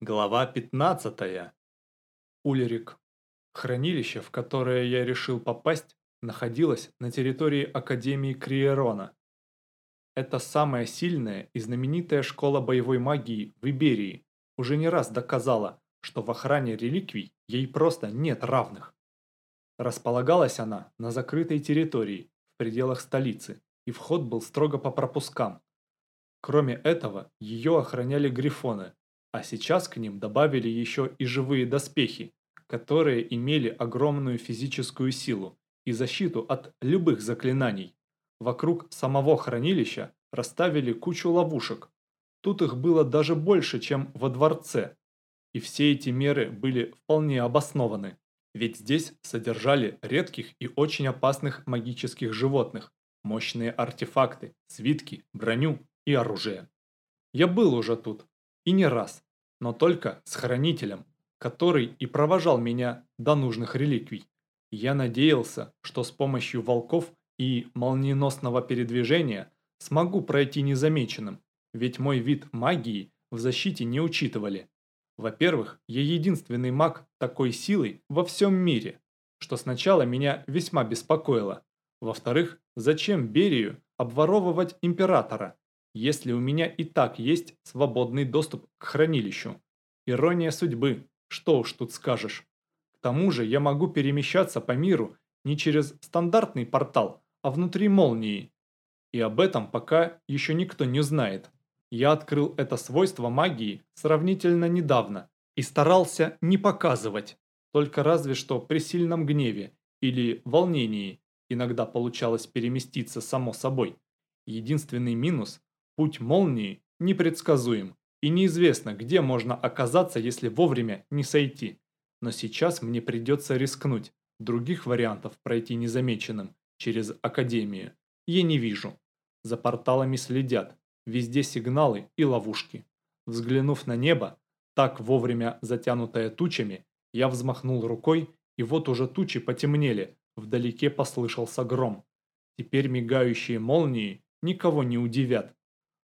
Глава 15. Ульрик. Хранилище, в которое я решил попасть, находилось на территории Академии Криерона. Это самая сильная и знаменитая школа боевой магии в Иберии уже не раз доказала, что в охране реликвий ей просто нет равных. Располагалась она на закрытой территории в пределах столицы, и вход был строго по пропускам. Кроме этого, ее охраняли грифоны, а сейчас к ним добавили еще и живые доспехи, которые имели огромную физическую силу и защиту от любых заклинаний. Вокруг самого хранилища расставили кучу ловушек. Тут их было даже больше, чем во дворце. И все эти меры были вполне обоснованы. Ведь здесь содержали редких и очень опасных магических животных, мощные артефакты, свитки, броню и оружие. Я был уже тут, и не раз, но только с хранителем, который и провожал меня до нужных реликвий. Я надеялся, что с помощью волков и молниеносного передвижения смогу пройти незамеченным, ведь мой вид магии в защите не учитывали. Во-первых, я единственный маг такой силы во всем мире, что сначала меня весьма беспокоило. Во-вторых, зачем Берию обворовывать императора, если у меня и так есть свободный доступ к хранилищу. Ирония судьбы, что уж тут скажешь. К тому же я могу перемещаться по миру не через стандартный портал, а внутри молнии. И об этом пока еще никто не знает. Я открыл это свойство магии сравнительно недавно и старался не показывать, только разве что при сильном гневе или волнении иногда получалось переместиться само собой. Единственный минус Путь молнии непредсказуем, и неизвестно, где можно оказаться, если вовремя не сойти. Но сейчас мне придется рискнуть. Других вариантов пройти незамеченным через Академию я не вижу. За порталами следят, везде сигналы и ловушки. Взглянув на небо, так вовремя затянутое тучами, я взмахнул рукой, и вот уже тучи потемнели, вдалеке послышался гром. Теперь мигающие молнии никого не удивят.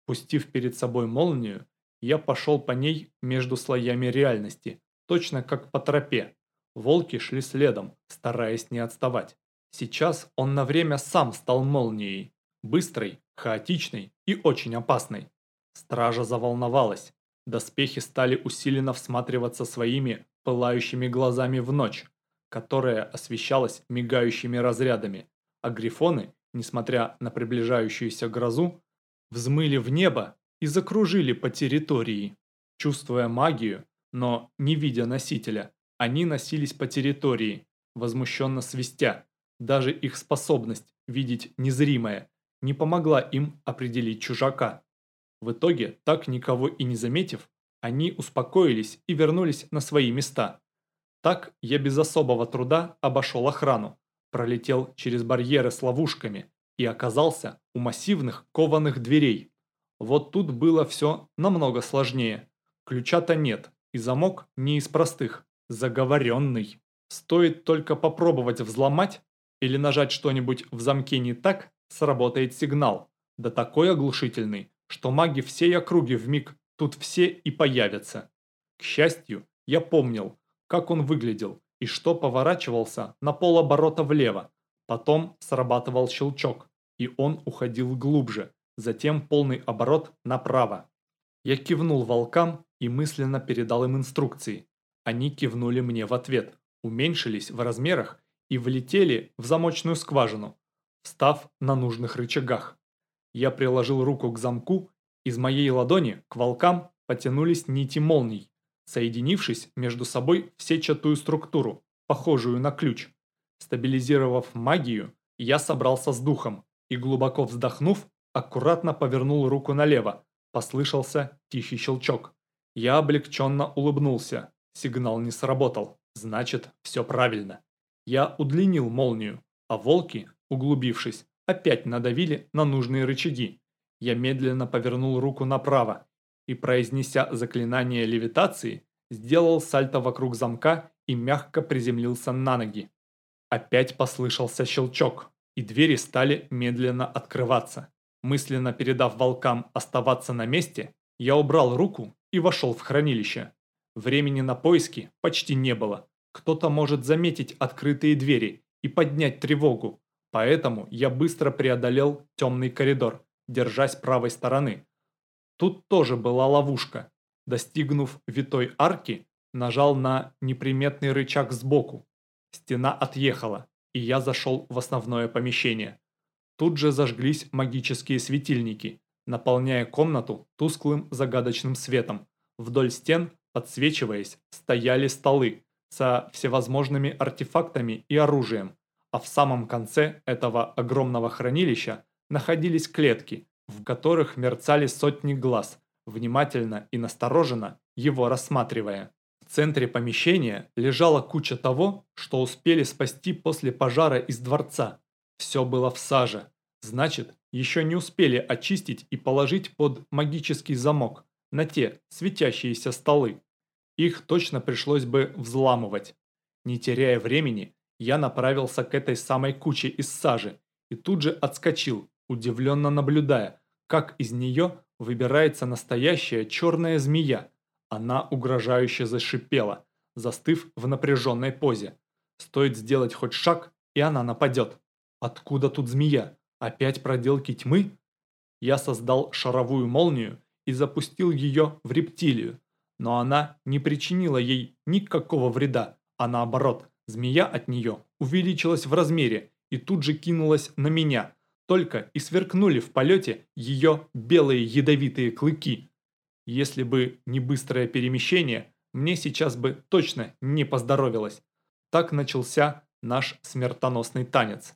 Пустив перед собой молнию, я пошел по ней между слоями реальности, точно как по тропе. Волки шли следом, стараясь не отставать. Сейчас он на время сам стал молнией. Быстрой, хаотичной и очень опасной. Стража заволновалась. Доспехи стали усиленно всматриваться своими пылающими глазами в ночь, которая освещалась мигающими разрядами, а грифоны, несмотря на приближающуюся грозу, взмыли в небо и закружили по территории. Чувствуя магию, но не видя носителя, они носились по территории, возмущенно свистя. Даже их способность видеть незримое не помогла им определить чужака. В итоге, так никого и не заметив, они успокоились и вернулись на свои места. Так я без особого труда обошел охрану, пролетел через барьеры с ловушками, и оказался у массивных кованых дверей. Вот тут было все намного сложнее. Ключа-то нет, и замок не из простых, заговоренный. Стоит только попробовать взломать или нажать что-нибудь в замке не так, сработает сигнал. Да такой оглушительный, что маги всей округи вмиг тут все и появятся. К счастью, я помнил, как он выглядел и что поворачивался на полоборота влево. Потом срабатывал щелчок, и он уходил глубже, затем полный оборот направо. Я кивнул волкам и мысленно передал им инструкции. Они кивнули мне в ответ, уменьшились в размерах и влетели в замочную скважину, встав на нужных рычагах. Я приложил руку к замку, из моей ладони к волкам потянулись нити молний, соединившись между собой в сетчатую структуру, похожую на ключ. Стабилизировав магию, я собрался с духом и, глубоко вздохнув, аккуратно повернул руку налево. Послышался тихий щелчок. Я облегченно улыбнулся. Сигнал не сработал. Значит, все правильно. Я удлинил молнию, а волки, углубившись, опять надавили на нужные рычаги. Я медленно повернул руку направо и, произнеся заклинание левитации, сделал сальто вокруг замка и мягко приземлился на ноги. Опять послышался щелчок и двери стали медленно открываться. Мысленно передав волкам оставаться на месте, я убрал руку и вошел в хранилище. Времени на поиски почти не было. Кто-то может заметить открытые двери и поднять тревогу. Поэтому я быстро преодолел темный коридор, держась правой стороны. Тут тоже была ловушка. Достигнув витой арки, нажал на неприметный рычаг сбоку. Стена отъехала, и я зашел в основное помещение. Тут же зажглись магические светильники, наполняя комнату тусклым загадочным светом. Вдоль стен, подсвечиваясь, стояли столы со всевозможными артефактами и оружием, а в самом конце этого огромного хранилища находились клетки, в которых мерцали сотни глаз, внимательно и настороженно его рассматривая. В центре помещения лежала куча того, что успели спасти после пожара из дворца. Все было в саже. Значит, еще не успели очистить и положить под магический замок на те светящиеся столы. Их точно пришлось бы взламывать. Не теряя времени, я направился к этой самой куче из сажи и тут же отскочил, удивленно наблюдая, как из нее выбирается настоящая черная змея, она угрожающе зашипела, застыв в напряженной позе. Стоит сделать хоть шаг, и она нападет. Откуда тут змея? Опять проделки тьмы? Я создал шаровую молнию и запустил ее в рептилию. Но она не причинила ей никакого вреда, а наоборот, змея от нее увеличилась в размере и тут же кинулась на меня. Только и сверкнули в полете ее белые ядовитые клыки. Если бы не быстрое перемещение, мне сейчас бы точно не поздоровилось. Так начался наш смертоносный танец.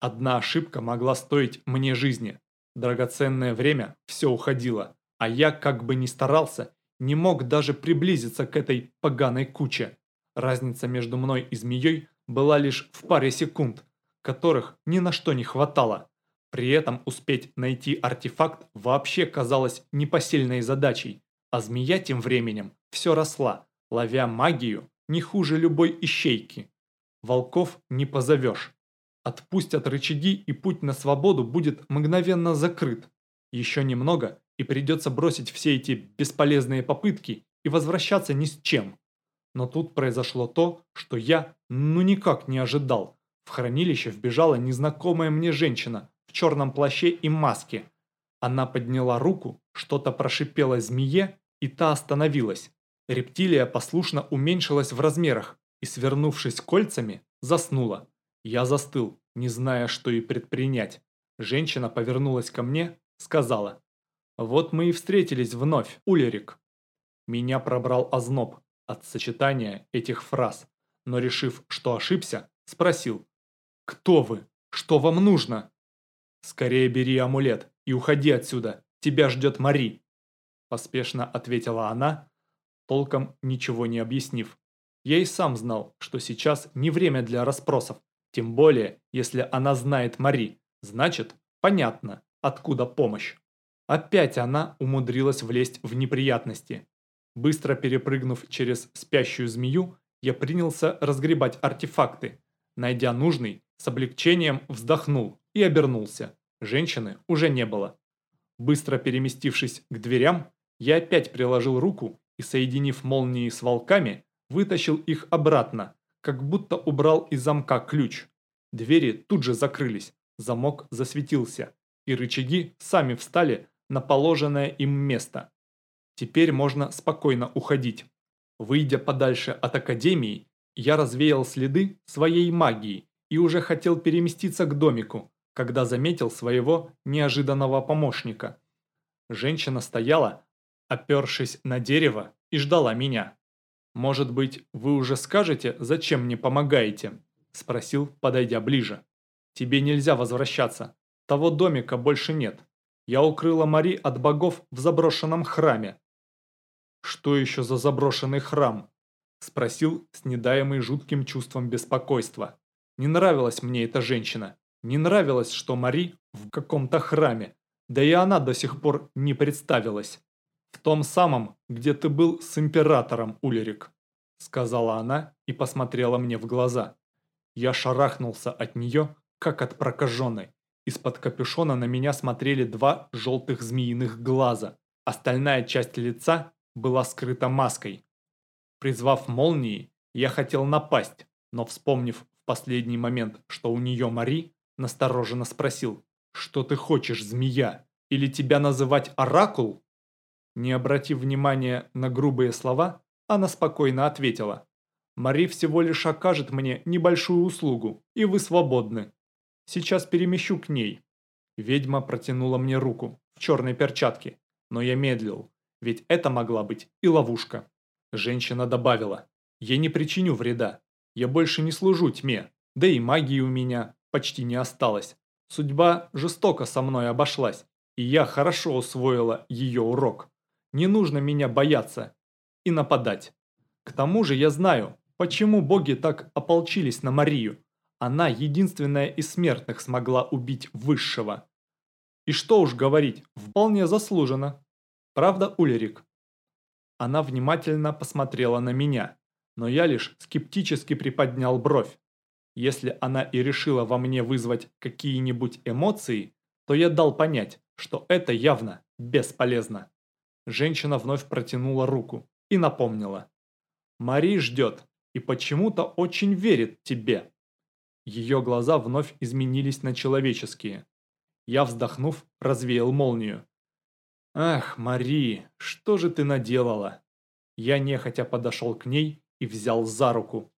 Одна ошибка могла стоить мне жизни. Драгоценное время все уходило, а я, как бы ни старался, не мог даже приблизиться к этой поганой куче. Разница между мной и змеей была лишь в паре секунд, которых ни на что не хватало. При этом успеть найти артефакт вообще казалось непосильной задачей, а змея тем временем все росла, ловя магию не хуже любой ищейки. Волков не позовешь. Отпустят рычаги и путь на свободу будет мгновенно закрыт. Еще немного и придется бросить все эти бесполезные попытки и возвращаться ни с чем. Но тут произошло то, что я ну никак не ожидал. В хранилище вбежала незнакомая мне женщина черном плаще и маске. Она подняла руку, что-то прошипело змее, и та остановилась. Рептилия послушно уменьшилась в размерах и, свернувшись кольцами, заснула. Я застыл, не зная, что и предпринять. Женщина повернулась ко мне, сказала. «Вот мы и встретились вновь, Улерик». Меня пробрал озноб от сочетания этих фраз, но решив, что ошибся, спросил. «Кто вы? Что вам нужно?» «Скорее бери амулет и уходи отсюда, тебя ждет Мари», поспешно ответила она, толком ничего не объяснив. Я и сам знал, что сейчас не время для расспросов, тем более, если она знает Мари, значит, понятно, откуда помощь. Опять она умудрилась влезть в неприятности. Быстро перепрыгнув через спящую змею, я принялся разгребать артефакты. Найдя нужный, с облегчением вздохнул и обернулся. Женщины уже не было. Быстро переместившись к дверям, я опять приложил руку и, соединив молнии с волками, вытащил их обратно, как будто убрал из замка ключ. Двери тут же закрылись, замок засветился, и рычаги сами встали на положенное им место. Теперь можно спокойно уходить. Выйдя подальше от Академии, я развеял следы своей магии и уже хотел переместиться к домику, когда заметил своего неожиданного помощника. Женщина стояла, опершись на дерево, и ждала меня. «Может быть, вы уже скажете, зачем мне помогаете?» – спросил, подойдя ближе. «Тебе нельзя возвращаться. Того домика больше нет. Я укрыла Мари от богов в заброшенном храме». «Что еще за заброшенный храм?» – спросил с недаемой жутким чувством беспокойства. Не нравилась мне эта женщина. Не нравилось, что Мари в каком-то храме. Да и она до сих пор не представилась. «В том самом, где ты был с императором, Улерик», сказала она и посмотрела мне в глаза. Я шарахнулся от нее, как от прокаженной. Из-под капюшона на меня смотрели два желтых змеиных глаза. Остальная часть лица была скрыта маской. Призвав молнии, я хотел напасть, но вспомнив в последний момент, что у нее Мари, настороженно спросил, «Что ты хочешь, змея? Или тебя называть Оракул?» Не обратив внимания на грубые слова, она спокойно ответила, «Мари всего лишь окажет мне небольшую услугу, и вы свободны. Сейчас перемещу к ней». Ведьма протянула мне руку в черной перчатке, но я медлил, ведь это могла быть и ловушка. Женщина добавила, «Я не причиню вреда, я больше не служу тьме, да и магии у меня почти не осталось. Судьба жестоко со мной обошлась, и я хорошо усвоила ее урок. Не нужно меня бояться и нападать. К тому же я знаю, почему боги так ополчились на Марию. Она единственная из смертных смогла убить Высшего. И что уж говорить, вполне заслуженно. Правда, Улерик? Она внимательно посмотрела на меня, но я лишь скептически приподнял бровь. Если она и решила во мне вызвать какие-нибудь эмоции, то я дал понять, что это явно бесполезно. Женщина вновь протянула руку и напомнила. «Мари ждет и почему-то очень верит тебе». Ее глаза вновь изменились на человеческие. Я, вздохнув, развеял молнию. «Ах, Мари, что же ты наделала?» Я нехотя подошел к ней и взял за руку.